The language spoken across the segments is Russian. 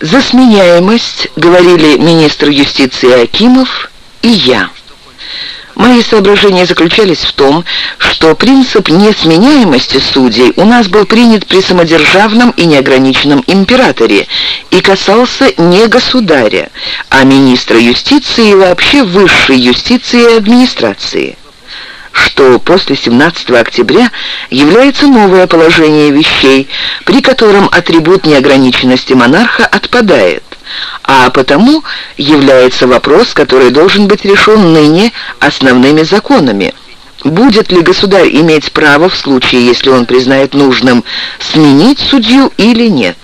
За сменяемость говорили министр юстиции Акимов и я. Мои соображения заключались в том, что принцип несменяемости судей у нас был принят при самодержавном и неограниченном императоре и касался не государя, а министра юстиции и вообще высшей юстиции и администрации что после 17 октября является новое положение вещей, при котором атрибут неограниченности монарха отпадает, а потому является вопрос, который должен быть решен ныне основными законами. Будет ли государь иметь право в случае, если он признает нужным, сменить судью или нет?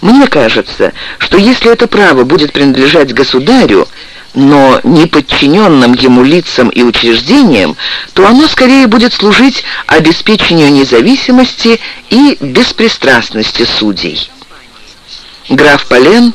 Мне кажется, что если это право будет принадлежать государю, но не подчиненным ему лицам и учреждениям, то оно скорее будет служить обеспечению независимости и беспристрастности судей. Граф Полен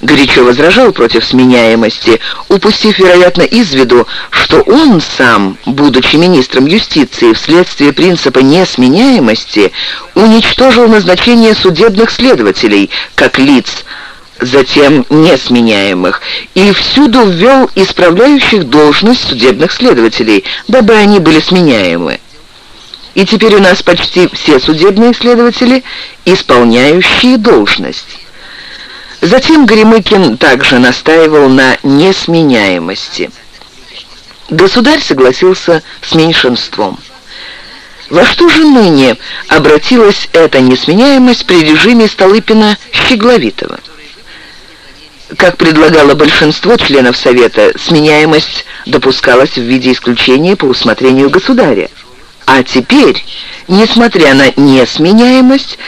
горячо возражал против сменяемости, упустив, вероятно, из виду, что он сам, будучи министром юстиции, вследствие принципа несменяемости, уничтожил назначение судебных следователей, как лиц, затем несменяемых, и всюду ввел исправляющих должность судебных следователей, дабы они были сменяемы. И теперь у нас почти все судебные следователи, исполняющие должность. Затем Горемыкин также настаивал на несменяемости. Государь согласился с меньшинством. Во что же ныне обратилась эта несменяемость при режиме Столыпина-Щегловитова? Как предлагало большинство членов Совета, сменяемость допускалась в виде исключения по усмотрению государя. А теперь, несмотря на несменяемость,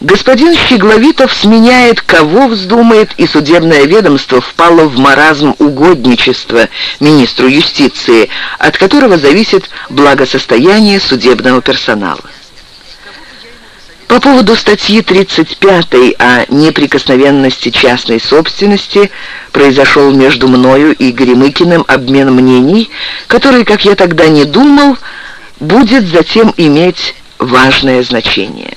господин Щегловитов сменяет кого вздумает, и судебное ведомство впало в маразм угодничества министру юстиции, от которого зависит благосостояние судебного персонала. По поводу статьи 35 о неприкосновенности частной собственности произошел между мною и Горемыкиным обмен мнений, который, как я тогда не думал, будет затем иметь важное значение.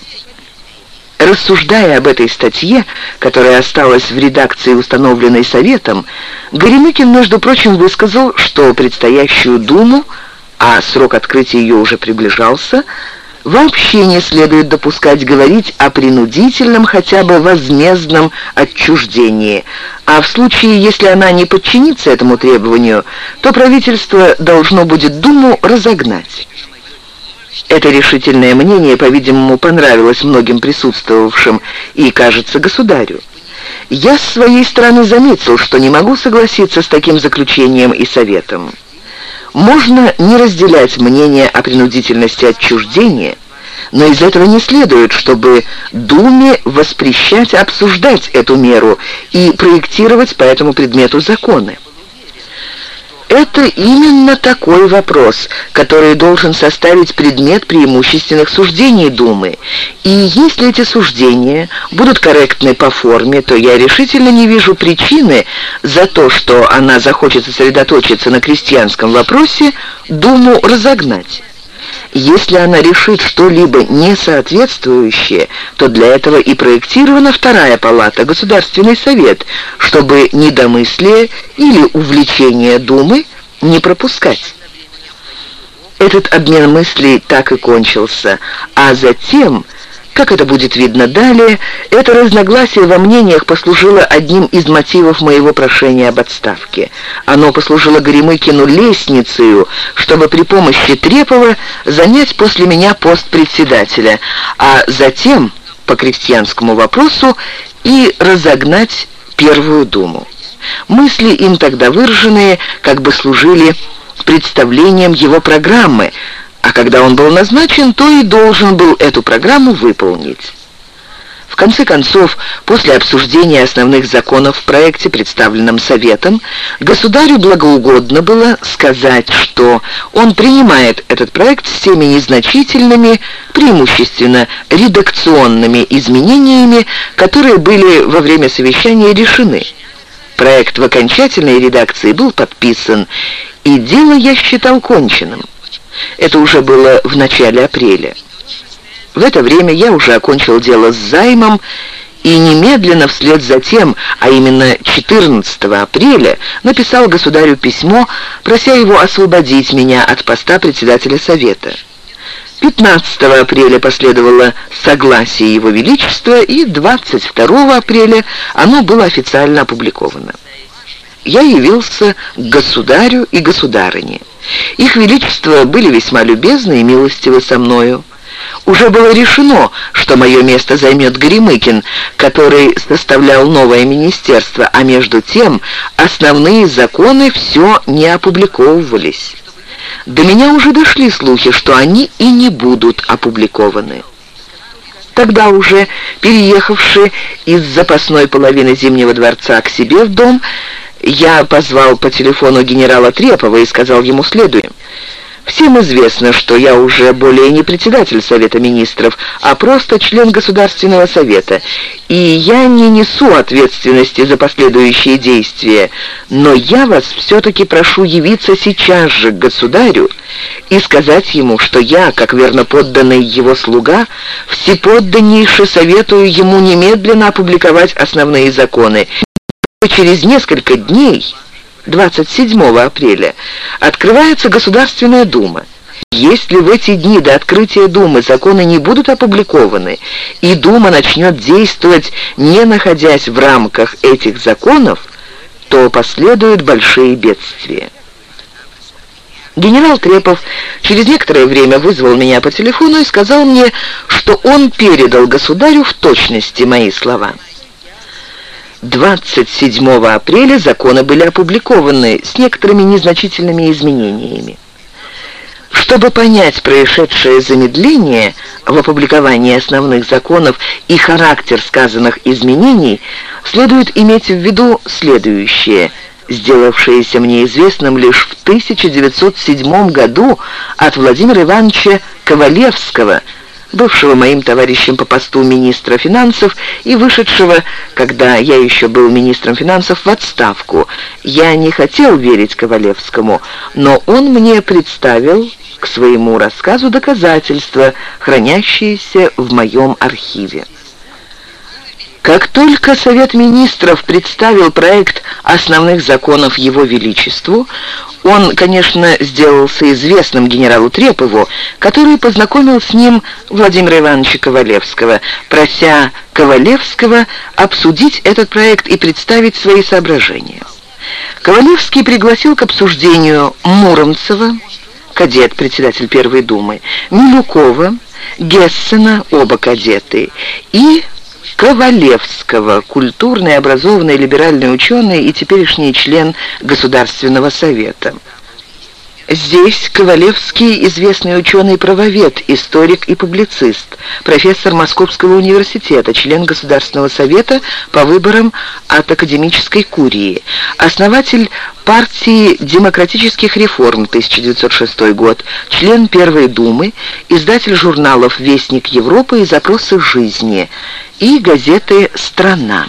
Рассуждая об этой статье, которая осталась в редакции, установленной Советом, Горемыкин, между прочим, высказал, что предстоящую Думу, а срок открытия ее уже приближался, вообще не следует допускать говорить о принудительном, хотя бы возмездном отчуждении, а в случае, если она не подчинится этому требованию, то правительство должно будет Думу разогнать. Это решительное мнение, по-видимому, понравилось многим присутствовавшим и, кажется, государю. Я с своей стороны заметил, что не могу согласиться с таким заключением и советом. Можно не разделять мнение о принудительности отчуждения, но из этого не следует, чтобы Думе воспрещать обсуждать эту меру и проектировать по этому предмету законы. Это именно такой вопрос, который должен составить предмет преимущественных суждений Думы. И если эти суждения будут корректны по форме, то я решительно не вижу причины за то, что она захочет сосредоточиться на крестьянском вопросе, Думу разогнать. Если она решит что-либо несоответствующее, то для этого и проектирована вторая палата, Государственный совет, чтобы недомыслие или увлечение Думы не пропускать. Этот обмен мыслей так и кончился, а затем как это будет видно далее, это разногласие во мнениях послужило одним из мотивов моего прошения об отставке. Оно послужило Горемыкину лестницей, чтобы при помощи Трепова занять после меня пост председателя, а затем, по крестьянскому вопросу, и разогнать Первую Думу. Мысли им тогда выраженные как бы служили представлением его программы, а когда он был назначен, то и должен был эту программу выполнить. В конце концов, после обсуждения основных законов в проекте, представленном Советом, государю благоугодно было сказать, что он принимает этот проект с теми незначительными, преимущественно редакционными изменениями, которые были во время совещания решены. Проект в окончательной редакции был подписан, и дело я считал конченным. Это уже было в начале апреля. В это время я уже окончил дело с займом и немедленно вслед за тем, а именно 14 апреля, написал государю письмо, прося его освободить меня от поста председателя Совета. 15 апреля последовало согласие Его Величества, и 22 апреля оно было официально опубликовано. Я явился к государю и государыне. Их Величество были весьма любезны и милостивы со мною. Уже было решено, что мое место займет Гремыкин, который составлял новое министерство, а между тем основные законы все не опубликовывались. До меня уже дошли слухи, что они и не будут опубликованы. Тогда уже, переехавший из запасной половины Зимнего дворца к себе в дом, я позвал по телефону генерала Трепова и сказал ему следующее. Всем известно, что я уже более не председатель Совета Министров, а просто член Государственного Совета, и я не несу ответственности за последующие действия, но я вас все-таки прошу явиться сейчас же к государю и сказать ему, что я, как верно подданный его слуга, всеподданнейше советую ему немедленно опубликовать основные законы. Через несколько дней 27 апреля, открывается Государственная Дума. Если в эти дни до открытия Думы законы не будут опубликованы, и Дума начнет действовать, не находясь в рамках этих законов, то последуют большие бедствия. Генерал Трепов через некоторое время вызвал меня по телефону и сказал мне, что он передал государю в точности мои слова. 27 апреля законы были опубликованы с некоторыми незначительными изменениями. Чтобы понять происшедшее замедление в опубликовании основных законов и характер сказанных изменений, следует иметь в виду следующее, сделавшееся мне известным лишь в 1907 году от Владимира Ивановича Ковалевского – бывшего моим товарищем по посту министра финансов и вышедшего, когда я еще был министром финансов, в отставку. Я не хотел верить Ковалевскому, но он мне представил к своему рассказу доказательства, хранящиеся в моем архиве. Как только Совет Министров представил проект основных законов Его Величеству, он, конечно, сделался известным генералу Трепову, который познакомил с ним Владимира Ивановича Ковалевского, прося Ковалевского обсудить этот проект и представить свои соображения. Ковалевский пригласил к обсуждению Муромцева, кадет, председатель Первой Думы, Милюкова, Гессена, оба кадеты, и Ковалевского, культурный, образованный, либеральный ученый и теперешний член Государственного совета. Здесь Ковалевский известный ученый-правовед, историк и публицист, профессор Московского университета, член Государственного совета по выборам от академической курии, основатель партии демократических реформ 1906 год, член Первой Думы, издатель журналов «Вестник Европы» и «Запросы жизни» и газеты «Страна».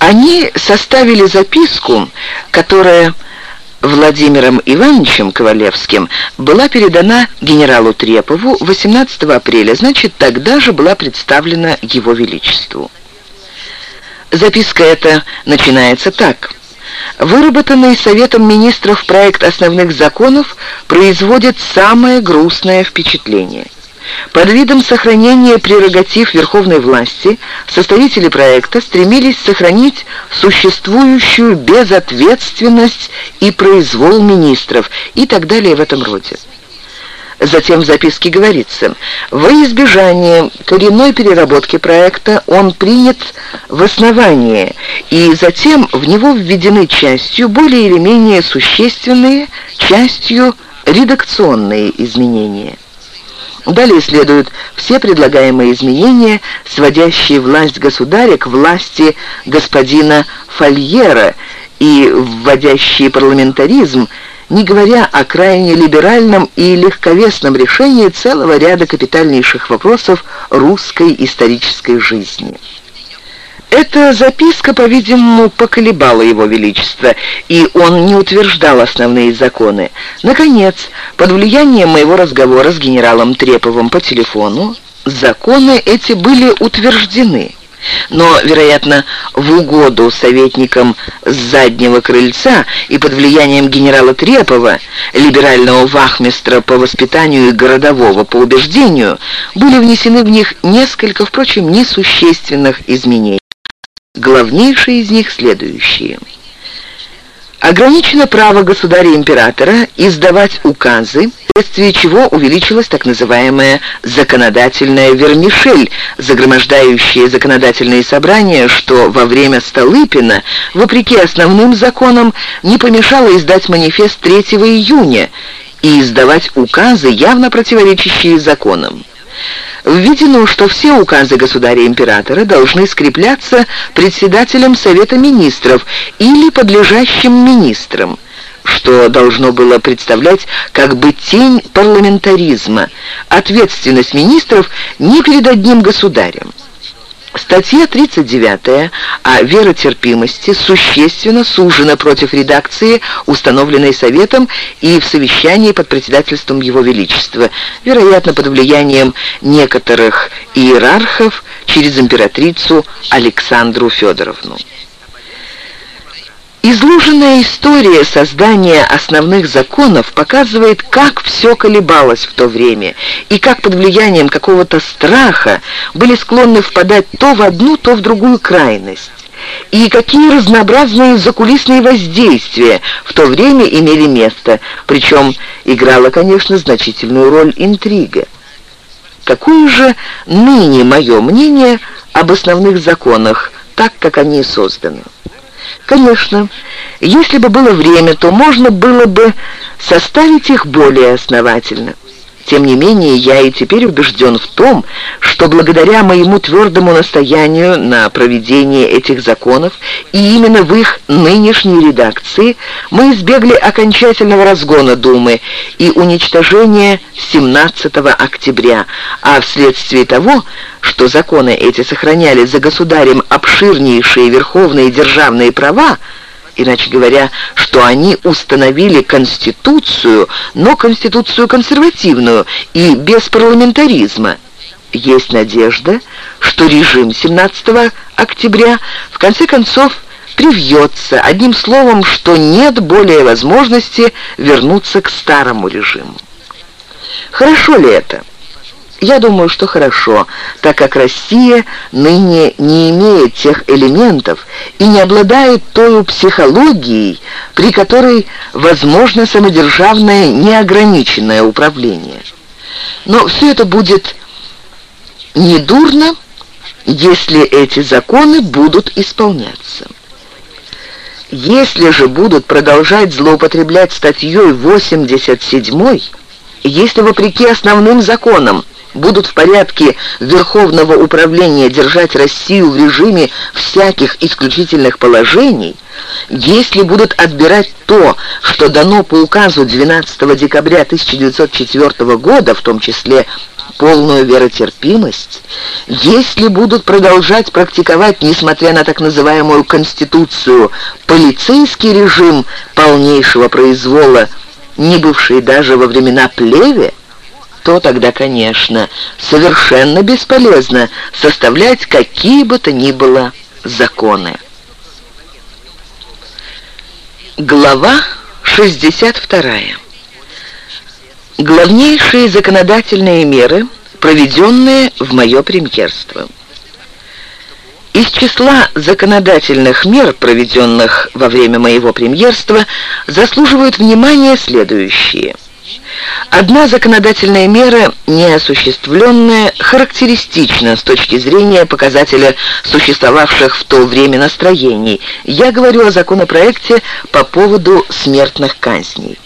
Они составили записку, которая Владимиром Ивановичем Ковалевским была передана генералу Трепову 18 апреля, значит, тогда же была представлена Его Величеству. Записка эта начинается так. Выработанный Советом Министров проект основных законов производит самое грустное впечатление. Под видом сохранения прерогатив верховной власти составители проекта стремились сохранить существующую безответственность и произвол министров и так далее в этом роде. Затем в записке говорится, во избежание коренной переработки проекта он принят в основание, и затем в него введены частью более или менее существенные, частью редакционные изменения. Далее следуют все предлагаемые изменения, сводящие власть государя к власти господина Фольера и вводящие парламентаризм, не говоря о крайне либеральном и легковесном решении целого ряда капитальнейших вопросов русской исторической жизни. Эта записка, по-видимому, поколебала его величество, и он не утверждал основные законы. Наконец, под влиянием моего разговора с генералом Треповым по телефону, законы эти были утверждены. Но, вероятно, в угоду советникам с заднего крыльца и под влиянием генерала Трепова, либерального вахмистра по воспитанию и городового по убеждению, были внесены в них несколько, впрочем, несущественных изменений. Главнейшие из них следующие – Ограничено право государя-императора издавать указы, вследствие чего увеличилась так называемая законодательная вермишель, загромождающая законодательные собрания, что во время Столыпина, вопреки основным законам, не помешало издать манифест 3 июня и издавать указы, явно противоречащие законам введено, что все указы государя-императора должны скрепляться председателем Совета Министров или подлежащим министрам что должно было представлять как бы тень парламентаризма, ответственность министров не перед одним государем. Статья 39 о веротерпимости существенно сужена против редакции, установленной Советом и в совещании под председательством Его Величества, вероятно, под влиянием некоторых иерархов через императрицу Александру Федоровну. Изложенная история создания основных законов показывает, как все колебалось в то время, и как под влиянием какого-то страха были склонны впадать то в одну, то в другую крайность и какие разнообразные закулисные воздействия в то время имели место, причем играла, конечно, значительную роль интрига. Какое же ныне мое мнение об основных законах, так как они созданы? Конечно, если бы было время, то можно было бы составить их более основательно. Тем не менее, я и теперь убежден в том, что благодаря моему твердому настоянию на проведение этих законов и именно в их нынешней редакции мы избегли окончательного разгона Думы и уничтожения 17 октября, а вследствие того, что законы эти сохраняли за государем обширнейшие верховные державные права, иначе говоря, что они установили конституцию, но конституцию консервативную и без парламентаризма. Есть надежда, что режим 17 октября в конце концов привьется, одним словом, что нет более возможности вернуться к старому режиму. Хорошо ли это? Я думаю, что хорошо, так как Россия ныне не имеет тех элементов и не обладает той психологией, при которой возможно самодержавное неограниченное управление. Но все это будет недурно, если эти законы будут исполняться. Если же будут продолжать злоупотреблять статьей 87 если вопреки основным законам будут в порядке Верховного управления держать Россию в режиме всяких исключительных положений, если будут отбирать то, что дано по указу 12 декабря 1904 года, в том числе полную веротерпимость, если будут продолжать практиковать, несмотря на так называемую Конституцию, полицейский режим полнейшего произвола, не бывший даже во времена плеве, то тогда, конечно, совершенно бесполезно составлять какие бы то ни было законы. Глава 62. Главнейшие законодательные меры, проведенные в мое премьерство. Из числа законодательных мер, проведенных во время моего премьерства, заслуживают внимания следующие – Одна законодательная мера, неосуществленная, характеристична с точки зрения показателя существовавших в то время настроений. Я говорю о законопроекте по поводу смертных казней.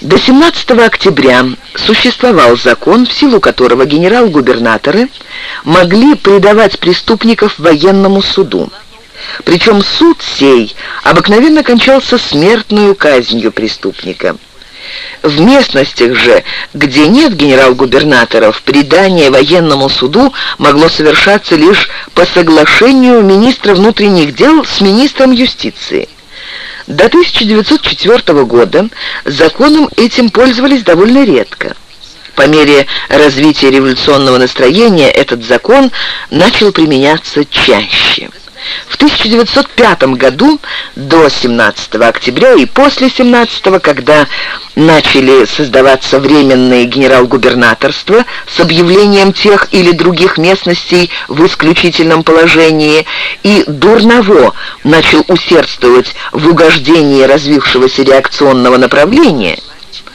До 17 октября существовал закон, в силу которого генерал-губернаторы могли предавать преступников военному суду. Причем суд сей обыкновенно кончался смертную казнью преступника. В местностях же, где нет генерал-губернаторов, предание военному суду могло совершаться лишь по соглашению министра внутренних дел с министром юстиции. До 1904 года законом этим пользовались довольно редко. По мере развития революционного настроения этот закон начал применяться чаще. В 1905 году до 17 октября и после 17, когда начали создаваться временные генерал-губернаторства с объявлением тех или других местностей в исключительном положении, и Дурново начал усердствовать в угождении развившегося реакционного направления –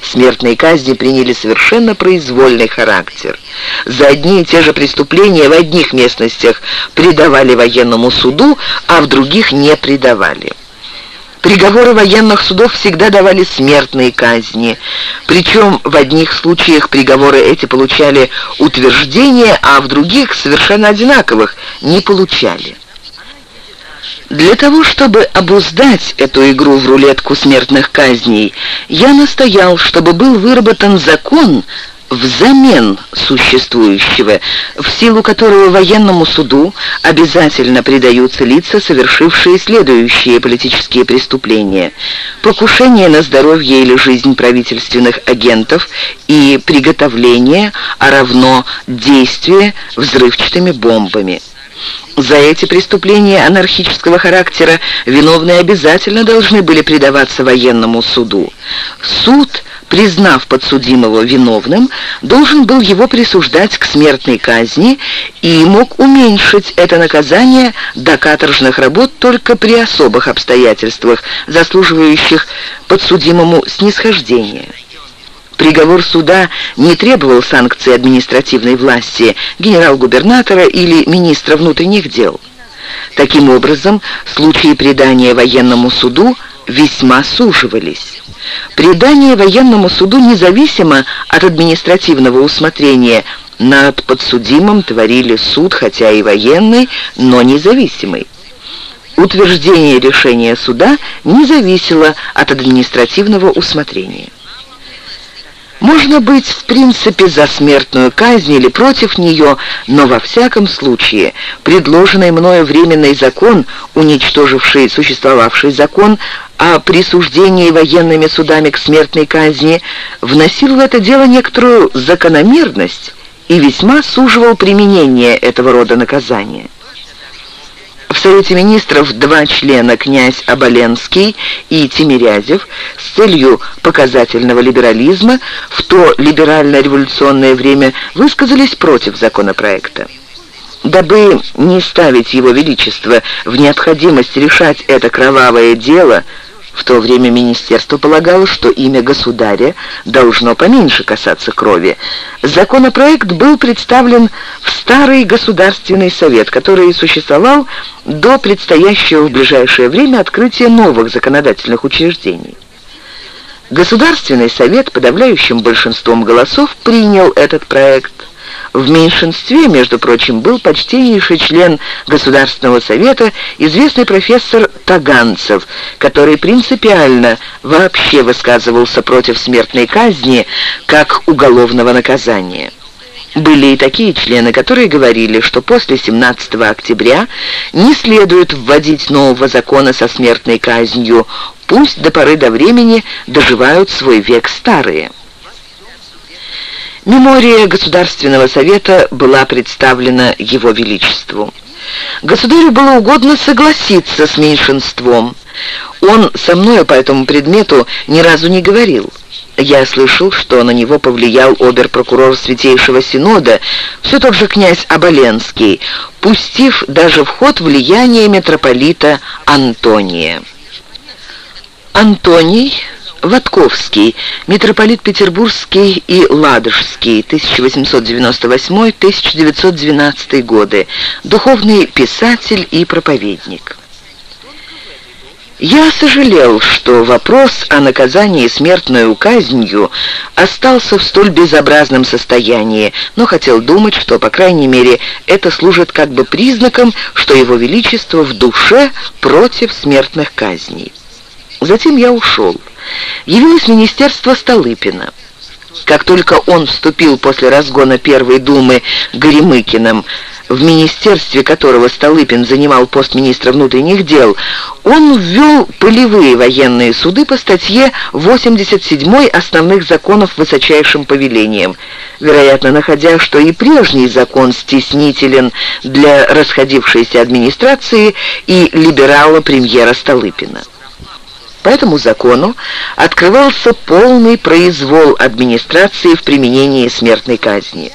Смертные казни приняли совершенно произвольный характер. За одни и те же преступления в одних местностях предавали военному суду, а в других не предавали. Приговоры военных судов всегда давали смертные казни. Причем в одних случаях приговоры эти получали утверждение, а в других, совершенно одинаковых, не получали. Для того, чтобы обуздать эту игру в рулетку смертных казней, я настоял, чтобы был выработан закон взамен существующего, в силу которого военному суду обязательно предаются лица, совершившие следующие политические преступления. Покушение на здоровье или жизнь правительственных агентов и приготовление, а равно действие взрывчатыми бомбами. За эти преступления анархического характера виновные обязательно должны были предаваться военному суду. Суд, признав подсудимого виновным, должен был его присуждать к смертной казни и мог уменьшить это наказание до каторжных работ только при особых обстоятельствах, заслуживающих подсудимому снисхождения. Приговор суда не требовал санкции административной власти, генерал-губернатора или министра внутренних дел. Таким образом, случаи предания военному суду весьма суживались. Предание военному суду независимо от административного усмотрения над подсудимым творили суд, хотя и военный, но независимый. Утверждение решения суда не зависело от административного усмотрения. Можно быть в принципе за смертную казнь или против нее, но во всяком случае предложенный мною временный закон, уничтоживший существовавший закон о присуждении военными судами к смертной казни, вносил в это дело некоторую закономерность и весьма суживал применение этого рода наказания. В Совете Министров два члена, князь Оболенский и Тимирязев, с целью показательного либерализма в то либерально-революционное время высказались против законопроекта. Дабы не ставить его величество в необходимость решать это кровавое дело – в то время министерство полагало, что имя государя должно поменьше касаться крови. Законопроект был представлен в Старый Государственный Совет, который существовал до предстоящего в ближайшее время открытия новых законодательных учреждений. Государственный Совет подавляющим большинством голосов принял этот проект – в меньшинстве, между прочим, был почтеннейший член Государственного совета, известный профессор Таганцев, который принципиально вообще высказывался против смертной казни как уголовного наказания. Были и такие члены, которые говорили, что после 17 октября не следует вводить нового закона со смертной казнью, пусть до поры до времени доживают свой век старые. Мемория Государственного совета была представлена Его Величеству. Государю было угодно согласиться с меньшинством. Он со мною по этому предмету ни разу не говорил. Я слышал, что на него повлиял обер-прокурор Святейшего Синода, все тот же князь Оболенский, пустив даже в ход влияние митрополита Антония. Антоний Ватковский, митрополит Петербургский и Ладожский, 1898-1912 годы, духовный писатель и проповедник. Я сожалел, что вопрос о наказании смертной казнью остался в столь безобразном состоянии, но хотел думать, что, по крайней мере, это служит как бы признаком, что Его Величество в душе против смертных казней. Затем я ушел. Явилось министерство Столыпина. Как только он вступил после разгона Первой Думы Горемыкиным в министерстве которого Столыпин занимал пост министра внутренних дел, он ввел полевые военные суды по статье 87 основных законов высочайшим повелением, вероятно, находя, что и прежний закон стеснителен для расходившейся администрации и либерала-премьера Столыпина. По этому закону открывался полный произвол администрации в применении смертной казни.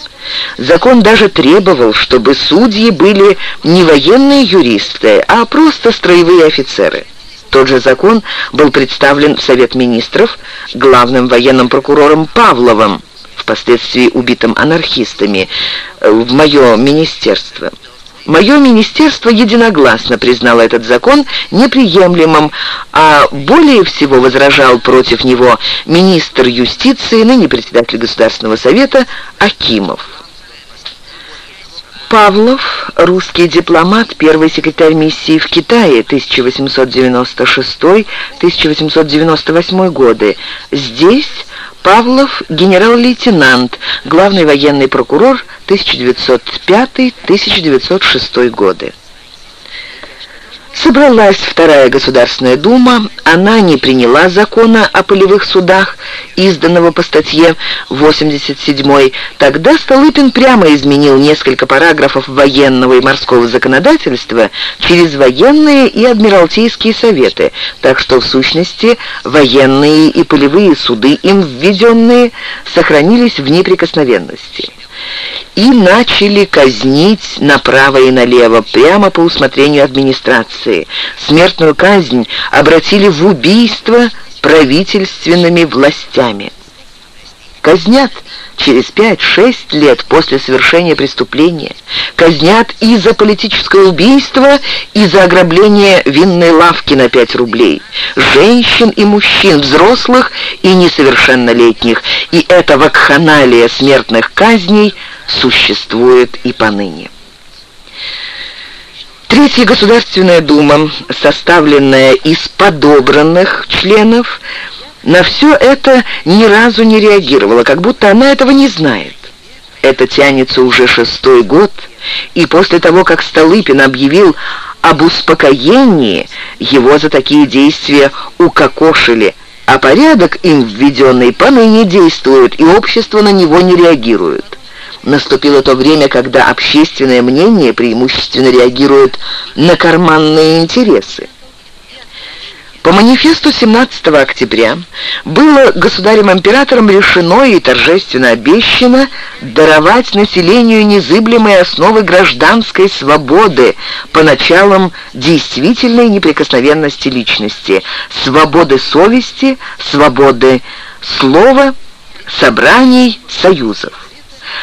Закон даже требовал, чтобы судьи были не военные юристы, а просто строевые офицеры. Тот же закон был представлен в Совет Министров главным военным прокурором Павловым, впоследствии убитым анархистами, в мое министерство. Мое министерство единогласно признало этот закон неприемлемым, а более всего возражал против него министр юстиции, ныне председатель Государственного совета Акимов. Павлов, русский дипломат, первый секретарь миссии в Китае 1896-1898 годы. Здесь Павлов, генерал-лейтенант, главный военный прокурор 1905-1906 годы. Собралась Вторая Государственная Дума, она не приняла закона о полевых судах, изданного по статье 87 Тогда Столыпин прямо изменил несколько параграфов военного и морского законодательства через военные и адмиралтейские советы, так что в сущности военные и полевые суды, им введенные, сохранились в неприкосновенности и начали казнить направо и налево, прямо по усмотрению администрации. Смертную казнь обратили в убийство правительственными властями. Казнят через 5-6 лет после совершения преступления. Казнят и за политическое убийство, и за ограбление винной лавки на 5 рублей. Женщин и мужчин, взрослых и несовершеннолетних. И эта вакханалия смертных казней существует и поныне. Третья Государственная Дума, составленная из подобранных членов, на все это ни разу не реагировала, как будто она этого не знает. Это тянется уже шестой год, и после того, как Столыпин объявил об успокоении, его за такие действия укокошили, а порядок им введенный поныне действует, и общество на него не реагирует. Наступило то время, когда общественное мнение преимущественно реагирует на карманные интересы. По манифесту 17 октября было государем-императором решено и торжественно обещано даровать населению незыблемые основы гражданской свободы по началам действительной неприкосновенности личности, свободы совести, свободы слова, собраний, союзов.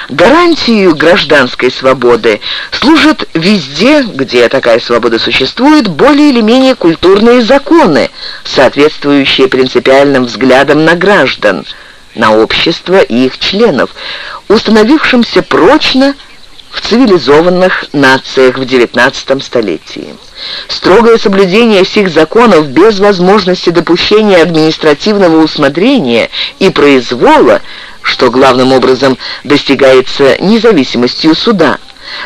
Гарантией гражданской свободы служат везде, где такая свобода существует, более или менее культурные законы, соответствующие принципиальным взглядам на граждан, на общество и их членов, установившимся прочно в цивилизованных нациях в XIX столетии. Строгое соблюдение всех законов без возможности допущения административного усмотрения и произвола что главным образом достигается независимостью суда.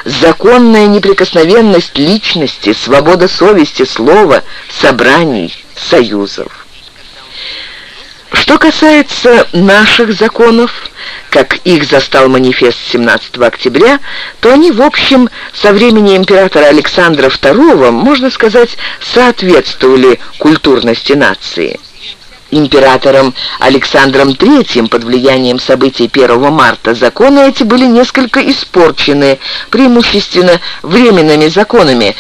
Законная неприкосновенность личности, свобода совести, слова, собраний, союзов. Что касается наших законов, как их застал манифест 17 октября, то они, в общем, со времени императора Александра II, можно сказать, соответствовали культурности нации. Императором Александром III под влиянием событий 1 марта законы эти были несколько испорчены, преимущественно временными законами,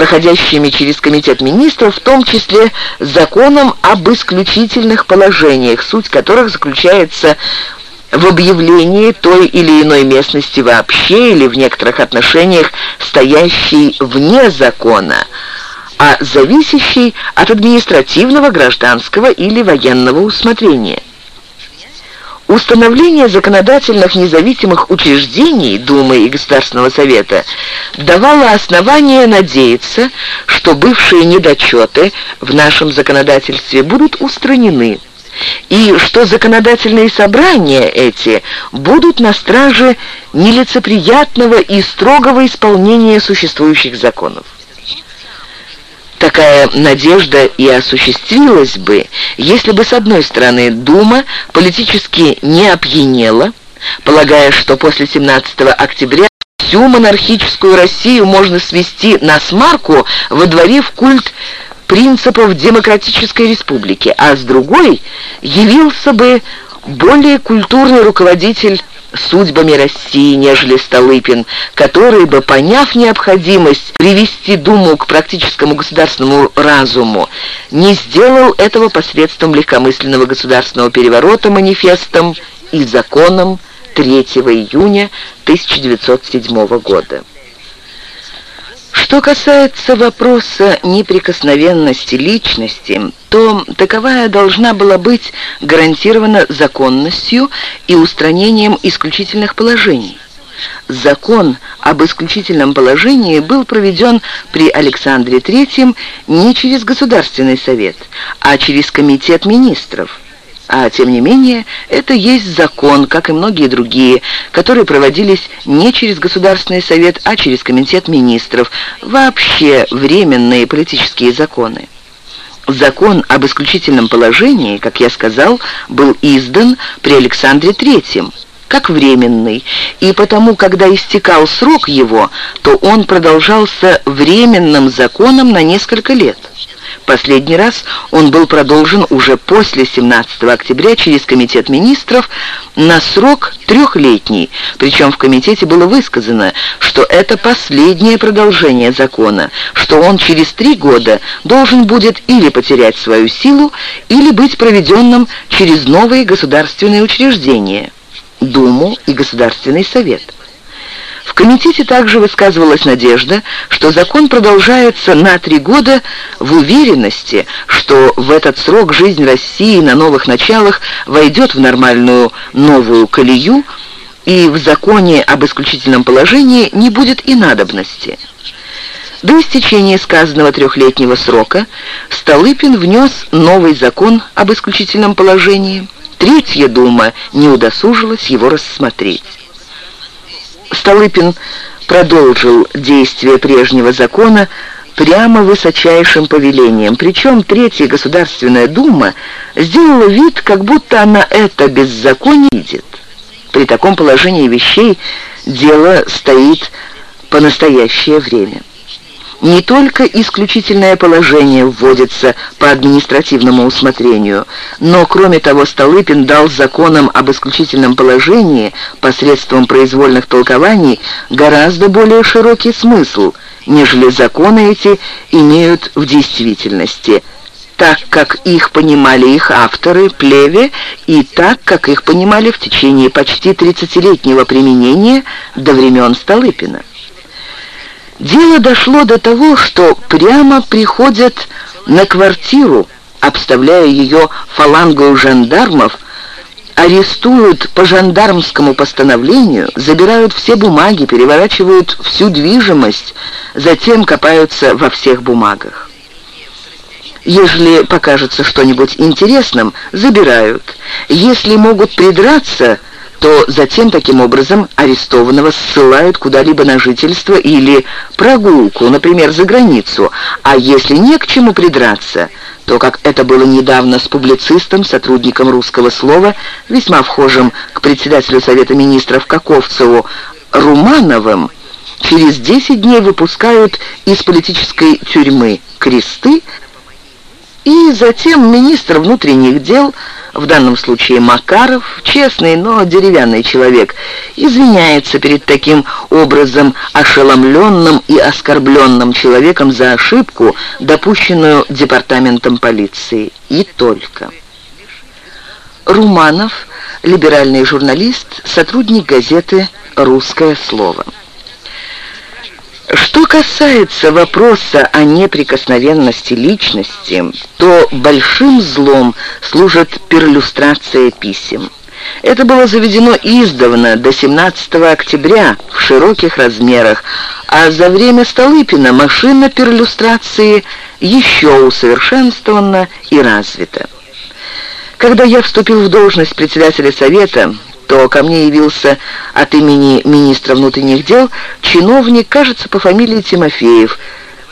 проходящими через Комитет министров, в том числе законом об исключительных положениях, суть которых заключается в объявлении той или иной местности вообще или в некоторых отношениях стоящей вне закона – а зависящий от административного, гражданского или военного усмотрения. Установление законодательных независимых учреждений Думы и Государственного Совета давало основание надеяться, что бывшие недочеты в нашем законодательстве будут устранены, и что законодательные собрания эти будут на страже нелицеприятного и строгого исполнения существующих законов. Такая надежда и осуществилась бы, если бы, с одной стороны, Дума политически не опьянела, полагая, что после 17 октября всю монархическую Россию можно свести на смарку, водворив культ принципов демократической республики, а с другой явился бы более культурный руководитель судьбами России, нежели Столыпин, который бы, поняв необходимость привести Думу к практическому государственному разуму, не сделал этого посредством легкомысленного государственного переворота манифестом и законом 3 июня 1907 года. Что касается вопроса неприкосновенности личности, то таковая должна была быть гарантирована законностью и устранением исключительных положений. Закон об исключительном положении был проведен при Александре III не через Государственный совет, а через Комитет министров – а тем не менее, это есть закон, как и многие другие, которые проводились не через Государственный совет, а через Комитет министров, вообще временные политические законы. Закон об исключительном положении, как я сказал, был издан при Александре III, как временный, и потому, когда истекал срок его, то он продолжался временным законом на несколько лет. Последний раз он был продолжен уже после 17 октября через Комитет министров на срок трехлетний, причем в комитете было высказано, что это последнее продолжение закона, что он через три года должен будет или потерять свою силу, или быть проведенным через новые государственные учреждения, Думу и Государственный совет. В комитете также высказывалась надежда, что закон продолжается на три года в уверенности, что в этот срок жизнь России на новых началах войдет в нормальную новую колею, и в законе об исключительном положении не будет и надобности. До истечения сказанного трехлетнего срока Столыпин внес новый закон об исключительном положении. Третья дума не удосужилась его рассмотреть. Столыпин продолжил действие прежнего закона прямо высочайшим повелением. Причем Третья Государственная Дума сделала вид, как будто она это беззаконие видит. При таком положении вещей дело стоит по настоящее время не только исключительное положение вводится по административному усмотрению, но, кроме того, Столыпин дал законам об исключительном положении посредством произвольных толкований гораздо более широкий смысл, нежели законы эти имеют в действительности, так как их понимали их авторы, плеве, и так, как их понимали в течение почти 30-летнего применения до времен Столыпина. Дело дошло до того, что прямо приходят на квартиру, обставляя ее фалангою жандармов, арестуют по жандармскому постановлению, забирают все бумаги, переворачивают всю движимость, затем копаются во всех бумагах. Ежели покажется что-нибудь интересным, забирают. Если могут придраться, то затем таким образом арестованного ссылают куда-либо на жительство или прогулку, например, за границу, а если не к чему придраться, то, как это было недавно с публицистом, сотрудником русского слова, весьма вхожим к председателю Совета Министров Каковцеву, Румановым, через 10 дней выпускают из политической тюрьмы кресты, и затем министр внутренних дел – в данном случае Макаров, честный, но деревянный человек, извиняется перед таким образом ошеломленным и оскорбленным человеком за ошибку, допущенную департаментом полиции. И только. Руманов, либеральный журналист, сотрудник газеты «Русское слово». Что касается вопроса о неприкосновенности личности, то большим злом служит перлюстрация писем. Это было заведено издавна, до 17 октября, в широких размерах, а за время Столыпина машина перлюстрации еще усовершенствована и развита. Когда я вступил в должность председателя совета, то ко мне явился от имени министра внутренних дел чиновник, кажется, по фамилии Тимофеев,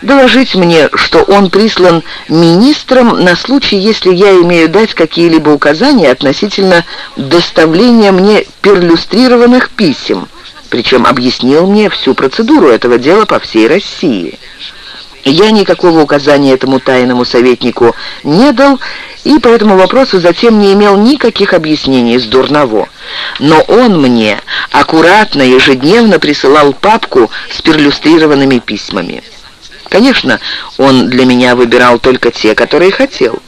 доложить мне, что он прислан министром на случай, если я имею дать какие-либо указания относительно доставления мне перлюстрированных писем, причем объяснил мне всю процедуру этого дела по всей России. Я никакого указания этому тайному советнику не дал и по этому вопросу затем не имел никаких объяснений с Дурново. Но он мне аккуратно ежедневно присылал папку с перлюстрированными письмами. Конечно, он для меня выбирал только те, которые хотел.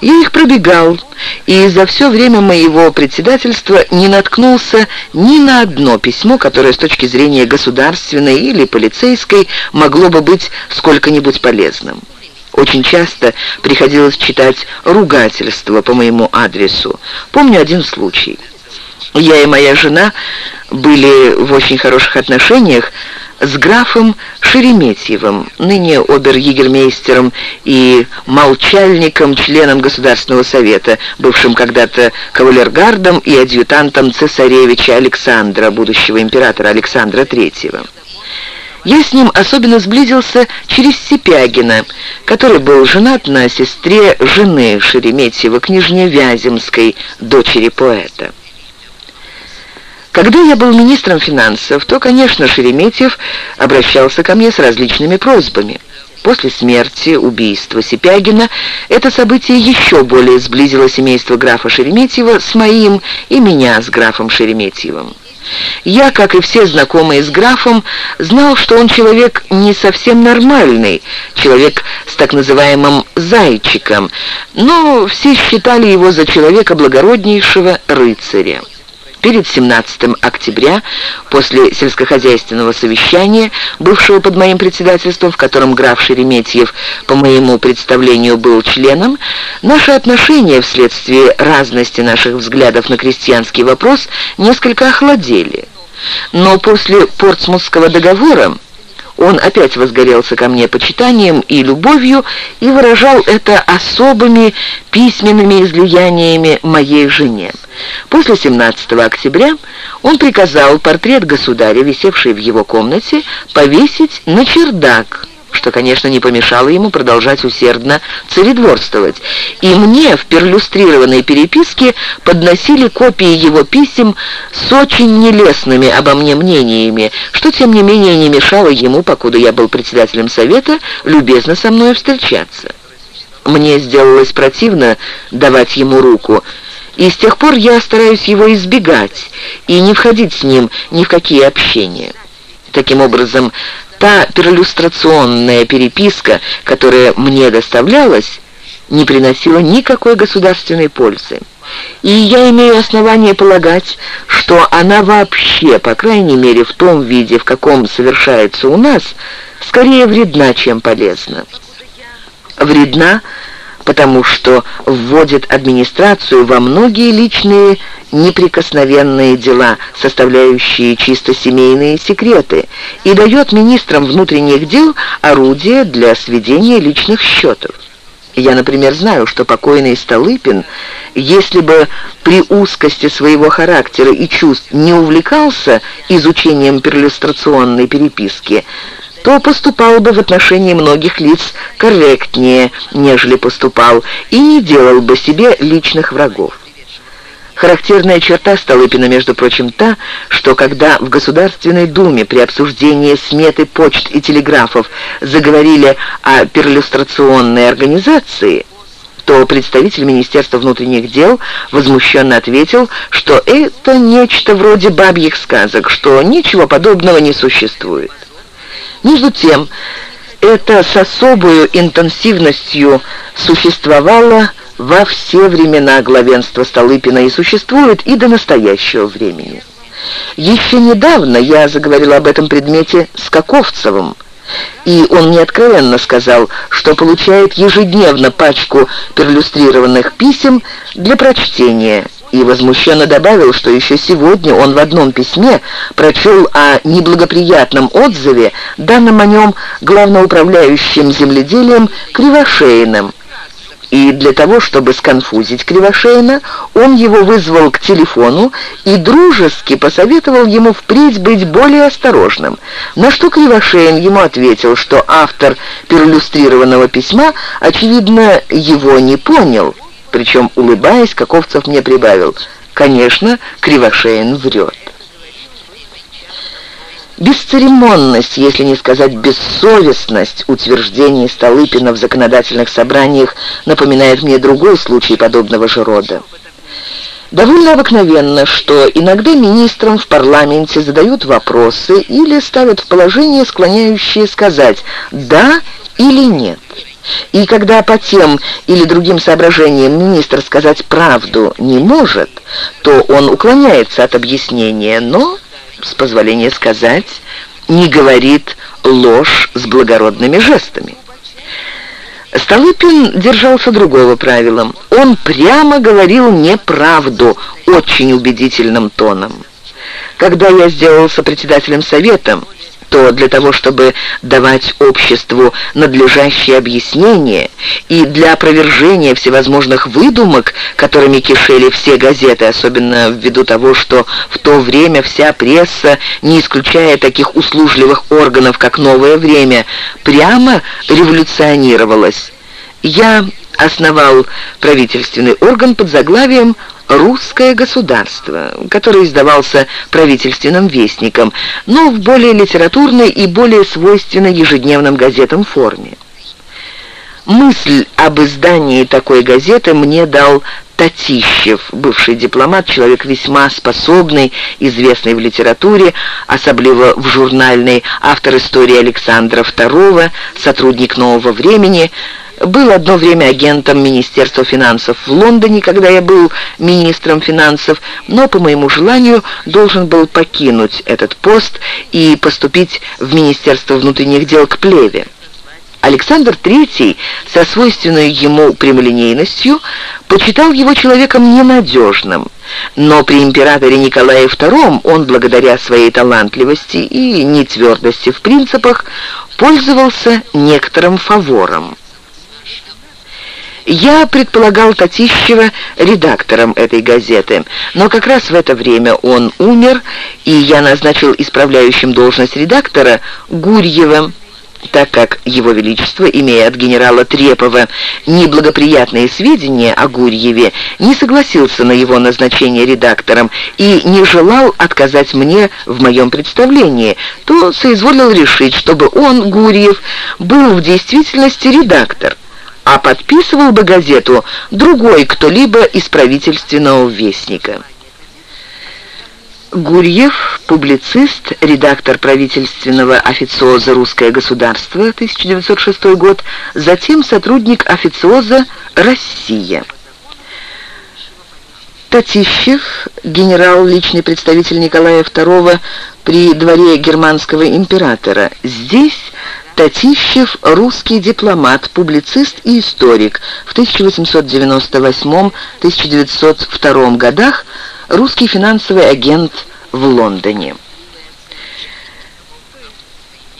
Я их пробегал, и за все время моего председательства не наткнулся ни на одно письмо, которое с точки зрения государственной или полицейской могло бы быть сколько-нибудь полезным. Очень часто приходилось читать ругательства по моему адресу. Помню один случай. Я и моя жена были в очень хороших отношениях, с графом Шереметьевым, ныне обер-егермейстером и молчальником, членом Государственного совета, бывшим когда-то кавалергардом и адъютантом цесаревича Александра, будущего императора Александра III. Я с ним особенно сблизился через Сипягина, который был женат на сестре жены Шереметьева, княжне Вяземской, дочери поэта. Когда я был министром финансов, то, конечно, Шереметьев обращался ко мне с различными просьбами. После смерти, убийства Сипягина, это событие еще более сблизило семейство графа Шереметьева с моим и меня с графом Шереметьевым. Я, как и все знакомые с графом, знал, что он человек не совсем нормальный, человек с так называемым «зайчиком», но все считали его за человека благороднейшего рыцаря. Перед 17 октября, после сельскохозяйственного совещания, бывшего под моим председательством, в котором граф Шереметьев, по моему представлению, был членом, наши отношения вследствие разности наших взглядов на крестьянский вопрос несколько охладели. Но после Портсмутского договора он опять возгорелся ко мне почитанием и любовью и выражал это особыми письменными излияниями моей жене. После 17 октября он приказал портрет государя, висевший в его комнате, повесить на чердак, что, конечно, не помешало ему продолжать усердно царедворствовать. И мне в перлюстрированной переписке подносили копии его писем с очень нелестными обо мне мнениями, что, тем не менее, не мешало ему, покуда я был председателем совета, любезно со мной встречаться. Мне сделалось противно давать ему руку, и с тех пор я стараюсь его избегать и не входить с ним ни в какие общения. Таким образом, та перлюстрационная переписка, которая мне доставлялась, не приносила никакой государственной пользы. И я имею основание полагать, что она вообще, по крайней мере в том виде, в каком совершается у нас, скорее вредна, чем полезна. Вредна, потому что вводит администрацию во многие личные неприкосновенные дела, составляющие чисто семейные секреты, и дает министрам внутренних дел орудие для сведения личных счетов. Я, например, знаю, что покойный Столыпин, если бы при узкости своего характера и чувств не увлекался изучением перлюстрационной переписки, то поступал бы в отношении многих лиц корректнее, нежели поступал, и не делал бы себе личных врагов. Характерная черта Столыпина, между прочим, та, что когда в Государственной Думе при обсуждении сметы почт и телеграфов заговорили о перлюстрационной организации, то представитель Министерства внутренних дел возмущенно ответил, что это нечто вроде бабьих сказок, что ничего подобного не существует. Между тем, это с особой интенсивностью существовало во все времена главенства Столыпина и существует и до настоящего времени. Еще недавно я заговорил об этом предмете с Каковцевым, и он мне откровенно сказал, что получает ежедневно пачку перлюстрированных писем для прочтения и возмущенно добавил, что еще сегодня он в одном письме прочел о неблагоприятном отзыве, данном о нем главноуправляющим земледелием Кривошеиным, И для того, чтобы сконфузить Кривошеина, он его вызвал к телефону и дружески посоветовал ему впредь быть более осторожным, на что Кривошеин ему ответил, что автор перлюстрированного письма, очевидно, его не понял, причем, улыбаясь, Каковцев мне прибавил, «Конечно, Кривошеин врет». Бесцеремонность, если не сказать бессовестность утверждений Столыпина в законодательных собраниях напоминает мне другой случай подобного же рода. Довольно обыкновенно, что иногда министрам в парламенте задают вопросы или ставят в положение, склоняющие сказать «да» или «нет». И когда по тем или другим соображениям министр сказать правду не может, то он уклоняется от объяснения, но с позволения сказать, не говорит ложь с благородными жестами. Столыпин держался другого правила. Он прямо говорил неправду очень убедительным тоном. Когда я сделался председателем совета, то для того, чтобы давать обществу надлежащее объяснение и для опровержения всевозможных выдумок, которыми кишели все газеты, особенно ввиду того, что в то время вся пресса, не исключая таких услужливых органов, как «Новое время», прямо революционировалась. Я основал правительственный орган под заглавием «Русское государство», который издавался правительственным вестником, но в более литературной и более свойственной ежедневным газетам форме. Мысль об издании такой газеты мне дал Татищев, бывший дипломат, человек весьма способный, известный в литературе, особливо в журнальной, автор истории Александра II, сотрудник «Нового времени», был одно время агентом Министерства финансов в Лондоне, когда я был министром финансов, но по моему желанию должен был покинуть этот пост и поступить в Министерство внутренних дел к Плеве. Александр III со свойственной ему прямолинейностью почитал его человеком ненадежным, но при императоре Николае II он, благодаря своей талантливости и нетвердости в принципах, пользовался некоторым фавором. Я предполагал Татищева редактором этой газеты, но как раз в это время он умер, и я назначил исправляющим должность редактора Гурьева, так как Его Величество, имея от генерала Трепова неблагоприятные сведения о Гурьеве, не согласился на его назначение редактором и не желал отказать мне в моем представлении, то соизволил решить, чтобы он, Гурьев, был в действительности редактор а подписывал бы газету другой кто-либо из правительственного вестника. Гурьев, публицист, редактор правительственного официоза «Русское государство» 1906 год, затем сотрудник официоза «Россия». Татищев, генерал, личный представитель Николая II при дворе германского императора. Здесь Татищев – русский дипломат, публицист и историк. В 1898-1902 годах русский финансовый агент в Лондоне.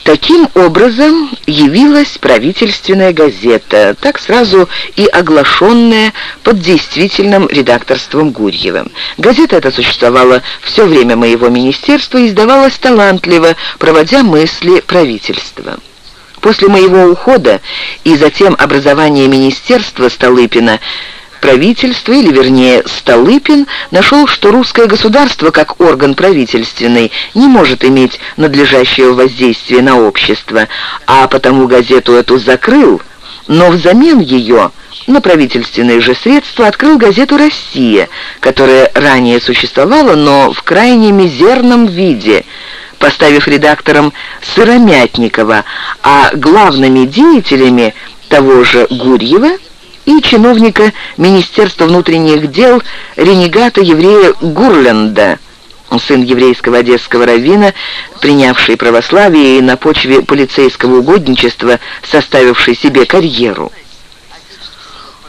Таким образом явилась правительственная газета, так сразу и оглашенная под действительным редакторством Гурьевым. Газета эта существовала все время моего министерства и издавалась талантливо, проводя мысли правительства. После моего ухода и затем образования министерства Столыпина правительство, или вернее Столыпин, нашел, что русское государство, как орган правительственный, не может иметь надлежащего воздействия на общество, а потому газету эту закрыл, но взамен ее на правительственные же средства открыл газету «Россия», которая ранее существовала, но в крайне мизерном виде – поставив редактором Сыромятникова, а главными деятелями того же Гурьева и чиновника Министерства внутренних дел ренегата-еврея Гурленда, сын еврейского одесского раввина, принявший православие и на почве полицейского угодничества составивший себе карьеру.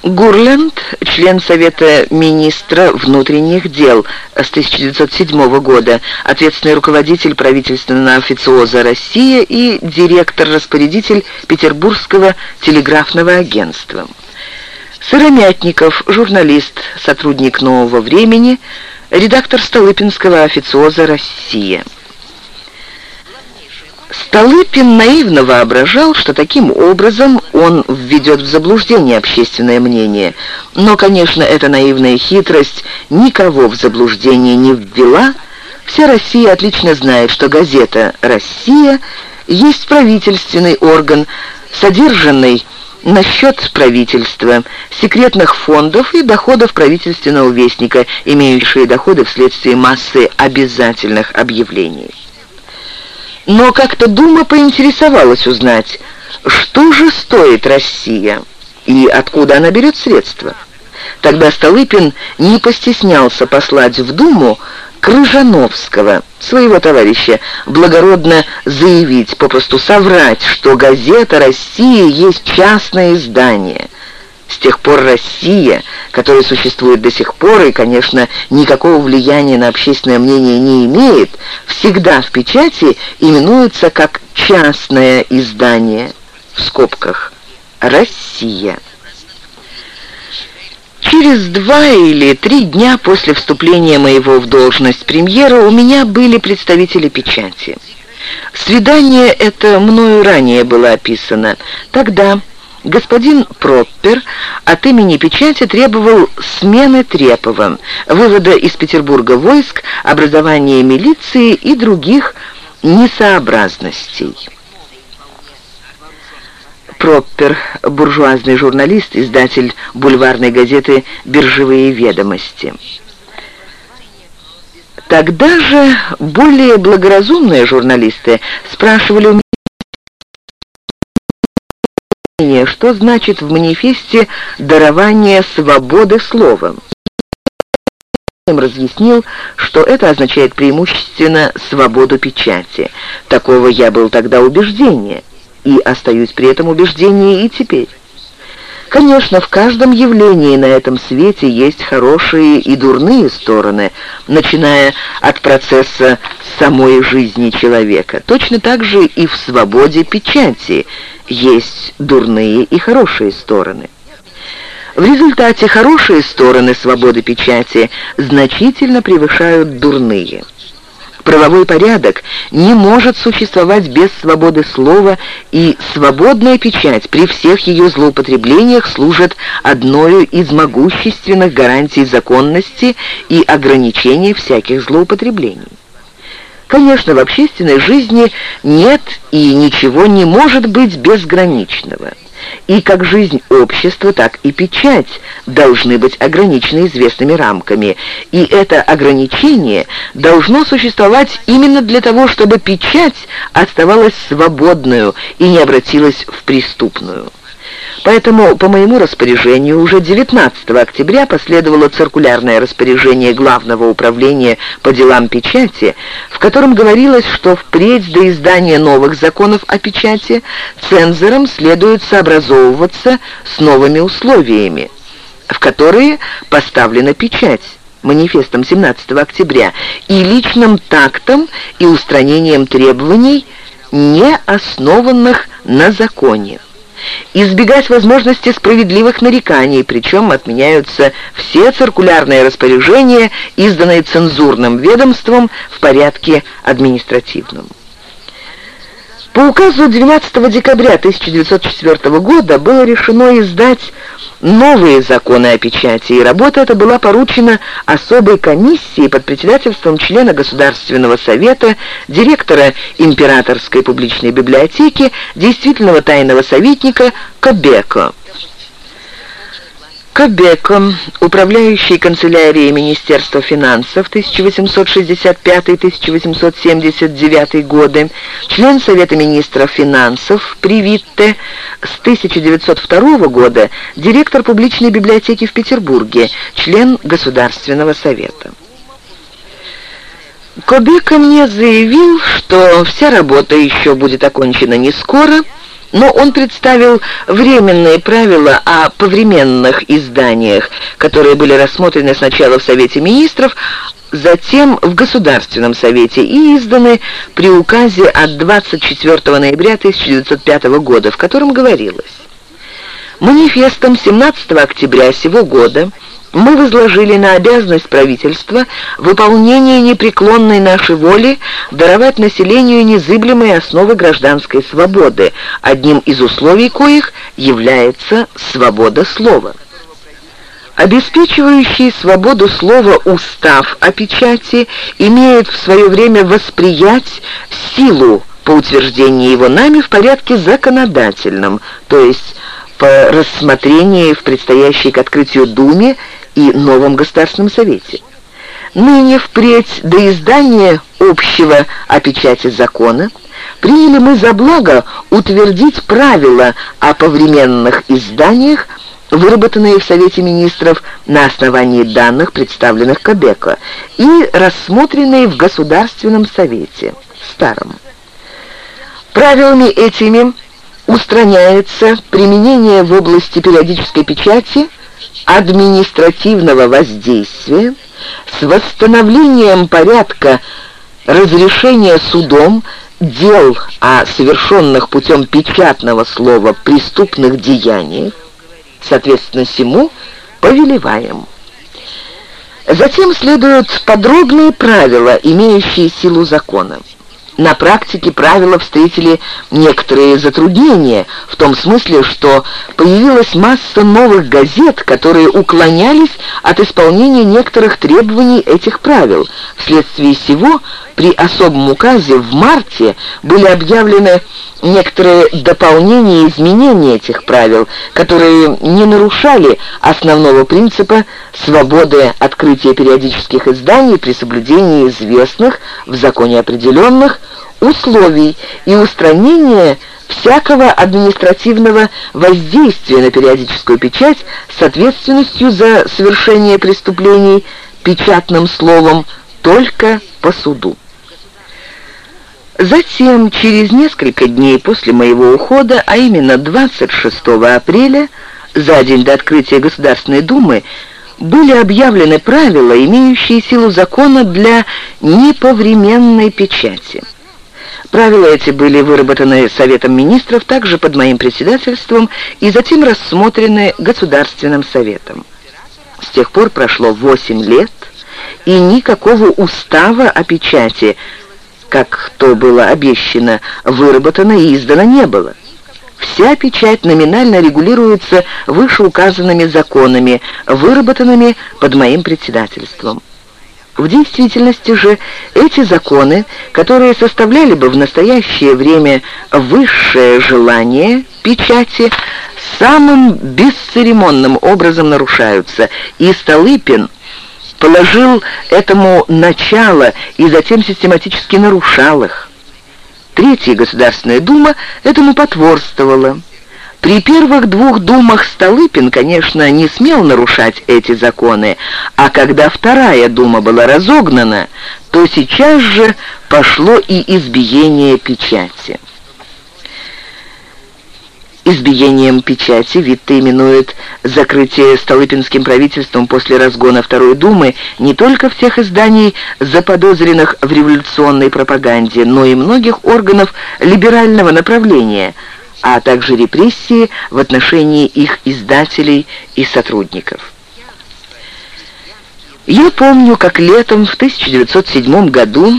Гурленд, член Совета министра внутренних дел с 1907 года, ответственный руководитель правительственного официоза «Россия» и директор-распорядитель Петербургского телеграфного агентства. Сыромятников, журналист, сотрудник «Нового времени», редактор Столыпинского официоза «Россия». Столыпин наивно воображал, что таким образом он введет в заблуждение общественное мнение. Но, конечно, эта наивная хитрость никого в заблуждение не ввела. Вся Россия отлично знает, что газета «Россия» есть правительственный орган, содержанный насчет правительства, секретных фондов и доходов правительственного вестника, имеющие доходы вследствие массы обязательных объявлений. Но как-то Дума поинтересовалась узнать, что же стоит Россия и откуда она берет средства. Тогда Столыпин не постеснялся послать в Думу Крыжановского, своего товарища, благородно заявить, попросту соврать, что газета «Россия» есть частное издание. С тех пор Россия, которая существует до сих пор и, конечно, никакого влияния на общественное мнение не имеет, всегда в печати именуется как частное издание, в скобках «Россия». Через два или три дня после вступления моего в должность премьера у меня были представители печати. Свидание это мною ранее было описано. Тогда господин Проппер от имени печати требовал смены Трепова, вывода из Петербурга войск, образования милиции и других несообразностей. Проппер, буржуазный журналист, издатель бульварной газеты «Биржевые ведомости». Тогда же более благоразумные журналисты спрашивали у что значит в манифесте «дарование свободы словом». Разъяснил, что это означает преимущественно свободу печати. Такого я был тогда убеждения и остаюсь при этом убеждении и теперь. Конечно, в каждом явлении на этом свете есть хорошие и дурные стороны, начиная от процесса самой жизни человека. Точно так же и в свободе печати есть дурные и хорошие стороны. В результате хорошие стороны свободы печати значительно превышают дурные – Правовой порядок не может существовать без свободы слова, и свободная печать при всех ее злоупотреблениях служит одной из могущественных гарантий законности и ограничения всяких злоупотреблений. Конечно, в общественной жизни нет и ничего не может быть безграничного. И как жизнь общества, так и печать должны быть ограничены известными рамками. И это ограничение должно существовать именно для того, чтобы печать оставалась свободную и не обратилась в преступную. Поэтому по моему распоряжению уже 19 октября последовало циркулярное распоряжение Главного управления по делам печати, в котором говорилось, что впредь до издания новых законов о печати цензорам следует сообразовываться с новыми условиями, в которые поставлена печать манифестом 17 октября и личным тактом и устранением требований, не основанных на законе избегать возможности справедливых нареканий, причем отменяются все циркулярные распоряжения, изданные цензурным ведомством в порядке административном. По указу 12 декабря 1904 года было решено издать новые законы о печати, и работа эта была поручена особой комиссии под председательством члена Государственного совета, директора Императорской публичной библиотеки, действительного тайного советника Кобеко. Кобеко, управляющий канцелярией Министерства финансов 1865-1879 годы, член Совета министров финансов при Витте с 1902 года, директор публичной библиотеки в Петербурге, член Государственного совета. Кобеко мне заявил, что вся работа еще будет окончена не скоро, но он представил временные правила о повременных изданиях, которые были рассмотрены сначала в Совете Министров, затем в Государственном Совете и изданы при указе от 24 ноября 1905 года, в котором говорилось. Манифестом 17 октября сего года мы возложили на обязанность правительства выполнение непреклонной нашей воли даровать населению незыблемые основы гражданской свободы, одним из условий коих является свобода слова. Обеспечивающий свободу слова устав о печати имеет в свое время восприять силу по утверждению его нами в порядке законодательном, то есть по рассмотрении в предстоящей к открытию Думе и новом Государственном Совете. Ныне впредь до издания общего о печати закона приняли мы за благо утвердить правила о повременных изданиях, выработанные в Совете Министров на основании данных, представленных Кобеко, и рассмотренные в Государственном Совете, старом. Правилами этими устраняется применение в области периодической печати административного воздействия с восстановлением порядка разрешения судом дел о совершенных путем печатного слова преступных деяниях, соответственно, всему повелеваем. Затем следуют подробные правила, имеющие силу закона. На практике правила встретили некоторые затруднения, в том смысле, что появилась масса новых газет, которые уклонялись от исполнения некоторых требований этих правил. Вследствие сего, при особом указе в марте были объявлены некоторые дополнения и изменения этих правил, которые не нарушали основного принципа свободы открытия периодических изданий при соблюдении известных в законе определенных условий и устранения всякого административного воздействия на периодическую печать с ответственностью за совершение преступлений печатным словом только по суду. Затем, через несколько дней после моего ухода, а именно 26 апреля, за день до открытия Государственной Думы, были объявлены правила, имеющие силу закона для неповременной печати. Правила эти были выработаны Советом Министров, также под моим председательством, и затем рассмотрены Государственным Советом. С тех пор прошло 8 лет, и никакого устава о печати, как то было обещано, выработано и издано не было. Вся печать номинально регулируется вышеуказанными законами, выработанными под моим председательством. В действительности же эти законы, которые составляли бы в настоящее время высшее желание печати, самым бесцеремонным образом нарушаются, и Столыпин положил этому начало и затем систематически нарушал их. Третья Государственная Дума этому потворствовала. При первых двух думах Столыпин, конечно, не смел нарушать эти законы, а когда вторая дума была разогнана, то сейчас же пошло и избиение печати. Избиением печати Витте именует закрытие Столыпинским правительством после разгона Второй Думы не только всех изданий, заподозренных в революционной пропаганде, но и многих органов либерального направления – а также репрессии в отношении их издателей и сотрудников. Я помню, как летом в 1907 году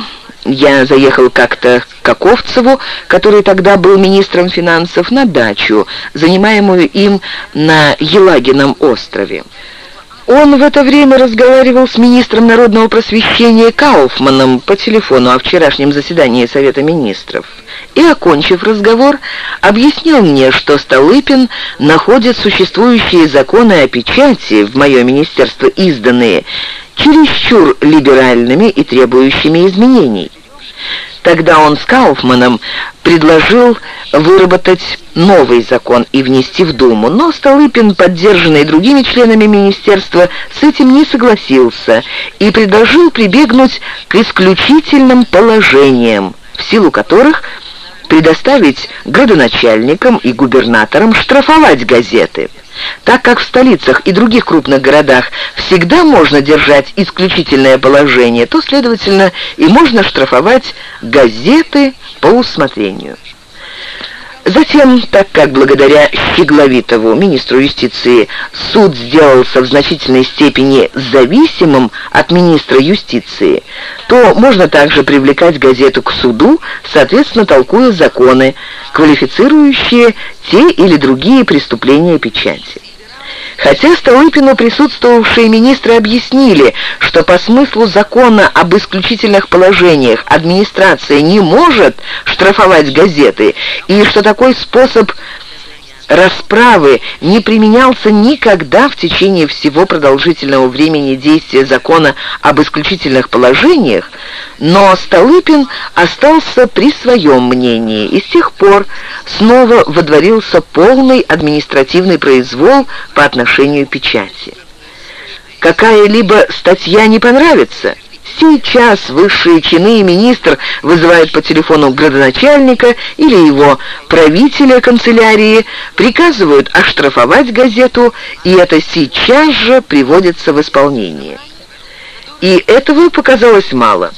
я заехал как-то к Каковцеву, который тогда был министром финансов, на дачу, занимаемую им на Елагином острове. Он в это время разговаривал с министром народного просвещения Кауфманом по телефону о вчерашнем заседании Совета министров. И, окончив разговор, объяснил мне, что Столыпин находит существующие законы о печати в мое министерство изданные чересчур либеральными и требующими изменений. Тогда он с Кауфманом предложил выработать новый закон и внести в Думу, но Столыпин, поддержанный другими членами министерства, с этим не согласился и предложил прибегнуть к исключительным положениям, в силу которых предоставить градоначальникам и губернаторам штрафовать газеты. Так как в столицах и других крупных городах всегда можно держать исключительное положение, то, следовательно, и можно штрафовать газеты по усмотрению. Затем, так как благодаря Щегловитову, министру юстиции, суд сделался в значительной степени зависимым от министра юстиции, то можно также привлекать газету к суду, соответственно, толкуя законы, квалифицирующие те или другие преступления печати. Хотя Столыпину присутствовавшие министры объяснили, что по смыслу закона об исключительных положениях администрация не может штрафовать газеты, и что такой способ расправы не применялся никогда в течение всего продолжительного времени действия закона об исключительных положениях, но Столыпин остался при своем мнении, и с тех пор снова водворился полный административный произвол по отношению печати. Какая-либо статья не понравится – Сейчас высшие чины и министр вызывают по телефону градоначальника или его правителя канцелярии, приказывают оштрафовать газету, и это сейчас же приводится в исполнение. И этого показалось мало.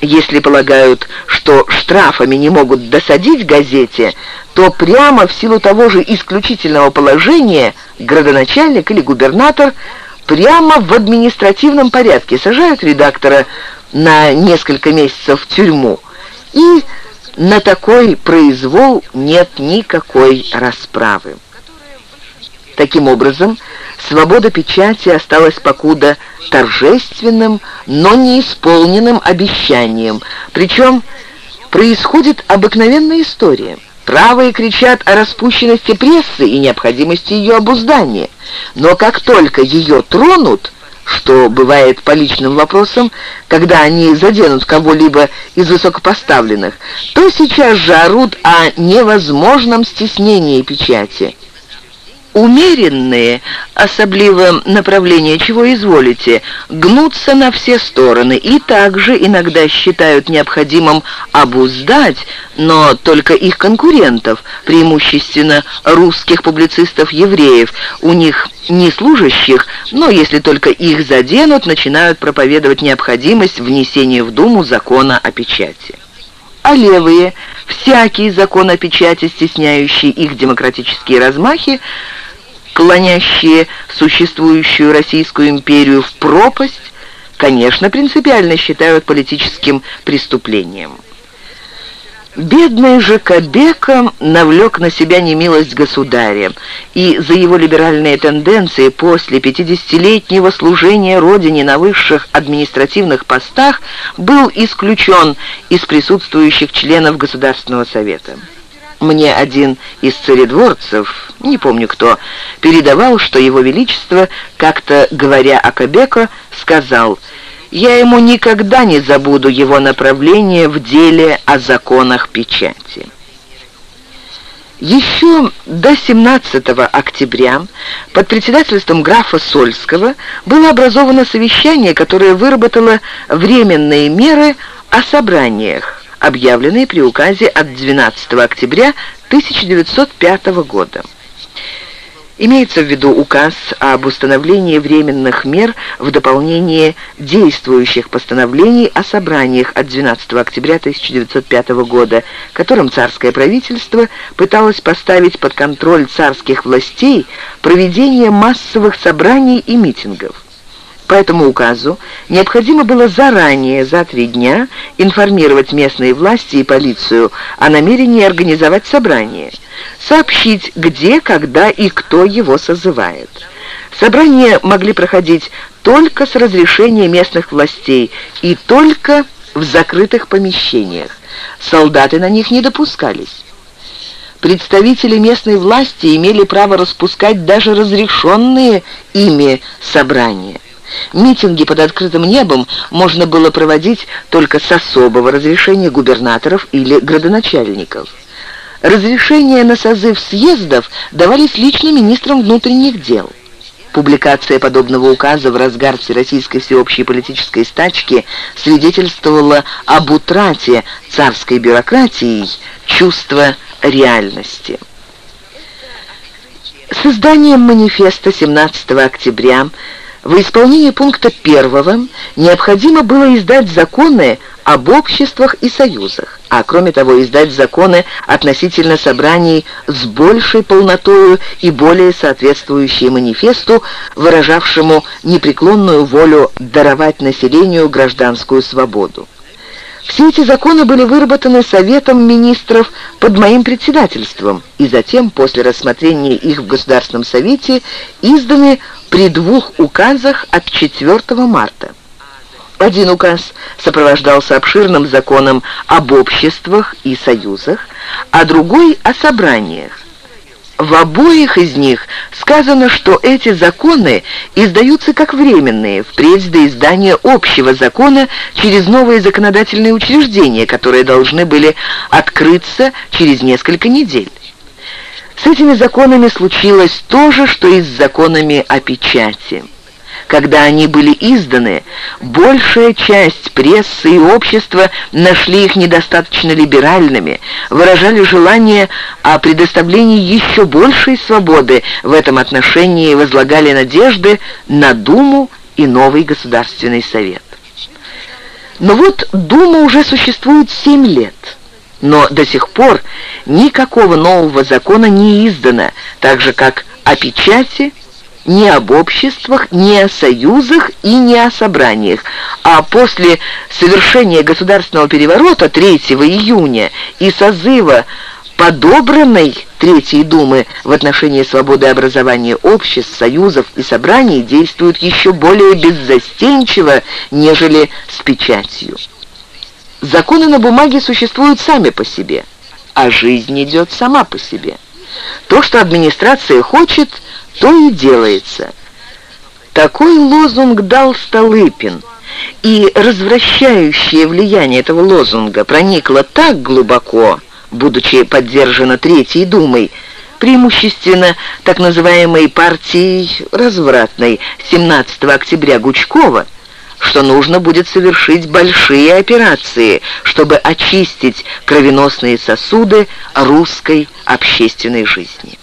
Если полагают, что штрафами не могут досадить газете, то прямо в силу того же исключительного положения градоначальник или губернатор – прямо в административном порядке сажают редактора на несколько месяцев в тюрьму, и на такой произвол нет никакой расправы. Таким образом, свобода печати осталась покуда торжественным, но не исполненным обещанием, причем происходит обыкновенная история – Правые кричат о распущенности прессы и необходимости ее обуздания. Но как только ее тронут, что бывает по личным вопросам, когда они заденут кого-либо из высокопоставленных, то сейчас же орут о невозможном стеснении печати. Умеренные, особливо направления «чего изволите», гнутся на все стороны и также иногда считают необходимым обуздать, но только их конкурентов, преимущественно русских публицистов-евреев, у них не служащих, но если только их заденут, начинают проповедовать необходимость внесения в Думу закона о печати. А левые, всякий закон о печати, стесняющий их демократические размахи, клонящие существующую Российскую империю в пропасть, конечно, принципиально считают политическим преступлением. Бедный же Кобека навлек на себя немилость государя, и за его либеральные тенденции после 50-летнего служения Родине на высших административных постах был исключен из присутствующих членов Государственного Совета. Мне один из царедворцев, не помню кто, передавал, что его величество, как-то говоря о Кобеко, сказал «Я ему никогда не забуду его направление в деле о законах печати». Еще до 17 октября под председательством графа Сольского было образовано совещание, которое выработало временные меры о собраниях, объявленные при указе от 12 октября 1905 года. Имеется в виду указ об установлении временных мер в дополнение действующих постановлений о собраниях от 12 октября 1905 года, которым царское правительство пыталось поставить под контроль царских властей проведение массовых собраний и митингов. По этому указу необходимо было заранее, за три дня, информировать местные власти и полицию о намерении организовать собрание, сообщить, где, когда и кто его созывает. Собрания могли проходить только с разрешения местных властей и только в закрытых помещениях. Солдаты на них не допускались. Представители местной власти имели право распускать даже разрешенные ими собрания. Митинги под открытым небом можно было проводить только с особого разрешения губернаторов или градоначальников. Разрешения на созыв съездов давались лично министрам внутренних дел. Публикация подобного указа в разгар Всероссийской всеобщей политической стачки свидетельствовала об утрате царской бюрократией чувства реальности. Созданием манифеста 17 октября в исполнение пункта первого необходимо было издать законы об обществах и союзах, а кроме того издать законы относительно собраний с большей полнотою и более соответствующие манифесту, выражавшему непреклонную волю даровать населению гражданскую свободу. Все эти законы были выработаны Советом министров под моим председательством и затем, после рассмотрения их в Государственном Совете, изданы при двух указах от 4 марта. Один указ сопровождался обширным законом об обществах и союзах, а другой — о собраниях. В обоих из них сказано, что эти законы издаются как временные, впредь до издания общего закона через новые законодательные учреждения, которые должны были открыться через несколько недель. С этими законами случилось то же, что и с законами о печати. Когда они были изданы, большая часть прессы и общества нашли их недостаточно либеральными, выражали желание о предоставлении еще большей свободы в этом отношении и возлагали надежды на Думу и новый Государственный Совет. Но вот Дума уже существует семь лет. Но до сих пор никакого нового закона не издано, так же как о печати ни об обществах, ни о союзах и ни о собраниях. А после совершения государственного переворота 3 июня и созыва подобранной Третьей Думы в отношении свободы образования обществ, союзов и собраний действуют еще более беззастенчиво, нежели с печатью. Законы на бумаге существуют сами по себе, а жизнь идет сама по себе. То, что администрация хочет – то и делается. Такой лозунг дал Столыпин, и развращающее влияние этого лозунга проникло так глубоко, будучи поддержано Третьей Думой, преимущественно так называемой партией развратной 17 октября Гучкова, что нужно будет совершить большие операции, чтобы очистить кровеносные сосуды русской общественной жизни.